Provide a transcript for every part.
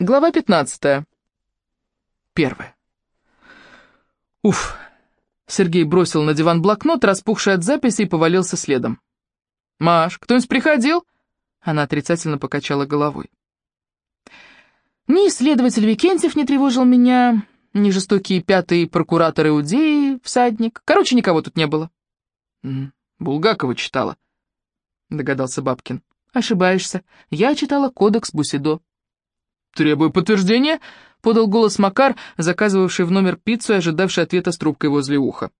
Глава 15. Первая. Уф. Сергей бросил на диван блокнот, распухший от записи, и повалился следом. «Маш, кто-нибудь приходил?» Она отрицательно покачала головой. Ни исследователь Викентьев не тревожил меня, ни жестокие пятый прокуратор Иудеи, всадник. Короче, никого тут не было. «Булгакова читала», — догадался Бабкин. «Ошибаешься. Я читала «Кодекс Бусидо». «Требую подтверждения», — подал голос Макар, заказывавший в номер пиццу и ожидавший ответа с трубкой возле уха.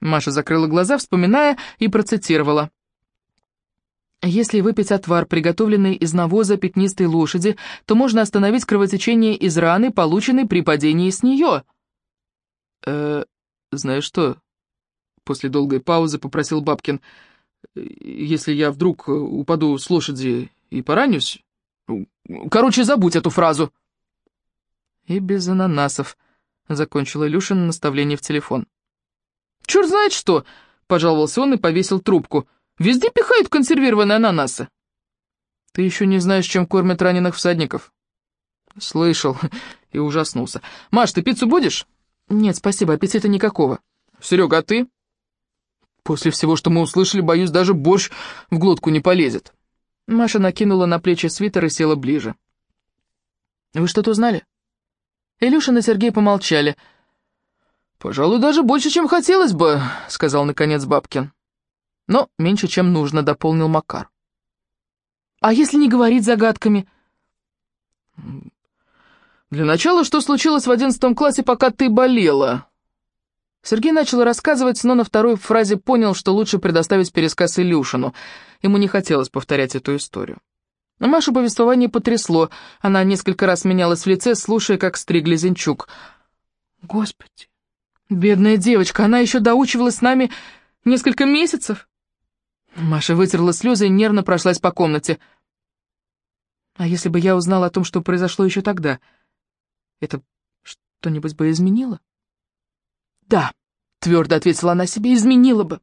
Маша закрыла глаза, вспоминая, и процитировала. «Если выпить отвар, приготовленный из навоза пятнистой лошади, то можно остановить кровотечение из раны, полученной при падении с нее». «Э, знаешь что?» После долгой паузы попросил Бабкин. «Если я вдруг упаду с лошади и поранюсь, Короче, забудь эту фразу». «И без ананасов», — закончила Илюшин наставление в телефон. «Черт знает что!» — пожаловался он и повесил трубку. «Везде пихают консервированные ананасы». «Ты еще не знаешь, чем кормят раненых всадников?» «Слышал и ужаснулся. Маш, ты пиццу будешь?» «Нет, спасибо, аппетита никакого». «Серега, а ты?» «После всего, что мы услышали, боюсь, даже борщ в глотку не полезет». Маша накинула на плечи свитер и села ближе. «Вы что-то узнали?» Илюшин и Сергей помолчали. «Пожалуй, даже больше, чем хотелось бы», — сказал наконец Бабкин. «Но меньше, чем нужно», — дополнил Макар. «А если не говорить загадками?» «Для начала, что случилось в одиннадцатом классе, пока ты болела?» Сергей начал рассказывать, но на второй фразе понял, что лучше предоставить пересказ Илюшину. Ему не хотелось повторять эту историю. Машу повествование потрясло. Она несколько раз менялась в лице, слушая, как стригли Зинчук. «Господи, бедная девочка, она еще доучивалась с нами несколько месяцев?» Маша вытерла слезы и нервно прошлась по комнате. «А если бы я узнала о том, что произошло еще тогда, это что-нибудь бы изменило?» «Да», — твердо ответила она себе, — «изменила бы».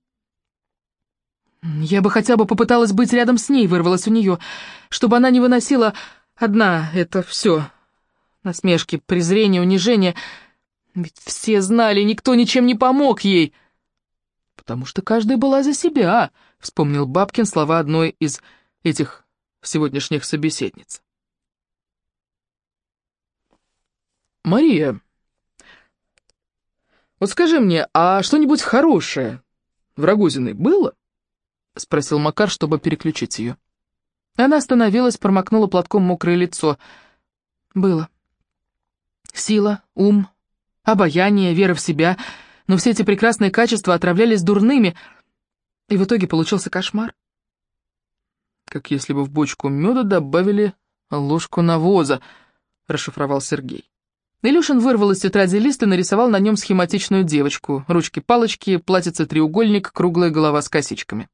«Я бы хотя бы попыталась быть рядом с ней», — вырвалась у нее, «чтобы она не выносила одна это все. Насмешки, презрение, унижение. Ведь все знали, никто ничем не помог ей». «Потому что каждая была за себя», — вспомнил Бабкин слова одной из этих сегодняшних собеседниц. «Мария», «Вот скажи мне, а что-нибудь хорошее в Рогозиной было?» — спросил Макар, чтобы переключить ее. Она остановилась, промокнула платком мокрое лицо. «Было. Сила, ум, обаяние, вера в себя, но все эти прекрасные качества отравлялись дурными, и в итоге получился кошмар. Как если бы в бочку меда добавили ложку навоза», — расшифровал Сергей. Илюшин вырвал из тетради лист и нарисовал на нем схематичную девочку. Ручки-палочки, платьице-треугольник, круглая голова с косичками.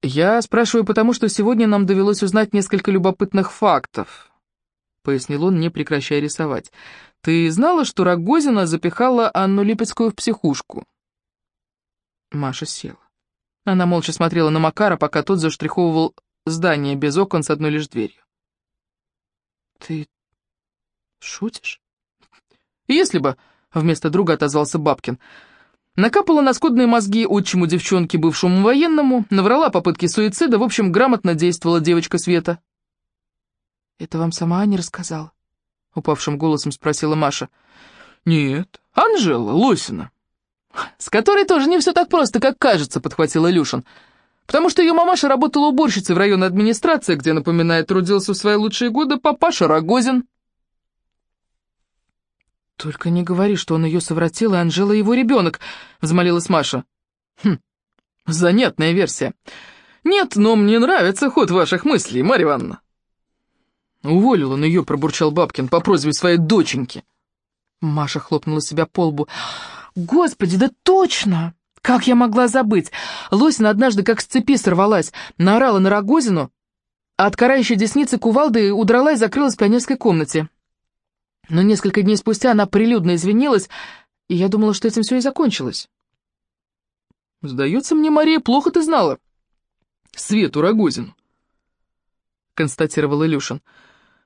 «Я спрашиваю потому, что сегодня нам довелось узнать несколько любопытных фактов», — пояснил он, не прекращая рисовать. «Ты знала, что Рогозина запихала Анну Липецкую в психушку?» Маша села. Она молча смотрела на Макара, пока тот заштриховывал здание без окон с одной лишь дверью. «Ты шутишь?» «Если бы», — вместо друга отозвался Бабкин. Накапала на скудные мозги отчиму девчонки, бывшему военному, наврала попытки суицида, в общем, грамотно действовала девочка Света. «Это вам сама Аня рассказала?» — упавшим голосом спросила Маша. «Нет, Анжела Лосина». «С которой тоже не все так просто, как кажется», — подхватил Илюшин. Потому что ее мамаша работала уборщицей в районной администрации, где, напоминает, трудился в свои лучшие годы папаша Рогозин. «Только не говори, что он ее совратил, и Анжела его ребенок», — взмолилась Маша. «Хм, занятная версия. Нет, но мне нравится ход ваших мыслей, Марья Ивановна». «Уволил он ее», — пробурчал Бабкин, по просьбе своей доченьки. Маша хлопнула себя по лбу. «Господи, да точно!» Как я могла забыть? Лосина однажды как с цепи сорвалась, наорала на Рогозину, а от карающей десницы кувалды удрала и закрылась в пионерской комнате. Но несколько дней спустя она прилюдно извинилась, и я думала, что этим все и закончилось. «Сдается мне, Мария, плохо ты знала Свету Рогозину». — констатировал Илюшин.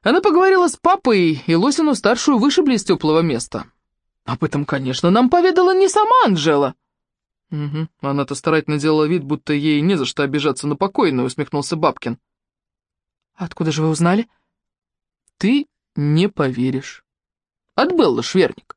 «Она поговорила с папой, и Лосину-старшую вышибли из теплого места. Об этом, конечно, нам поведала не сама Анжела». «Угу, она-то старательно делала вид, будто ей не за что обижаться на покойную», — усмехнулся Бабкин. «Откуда же вы узнали?» «Ты не поверишь. От Беллы Шверник».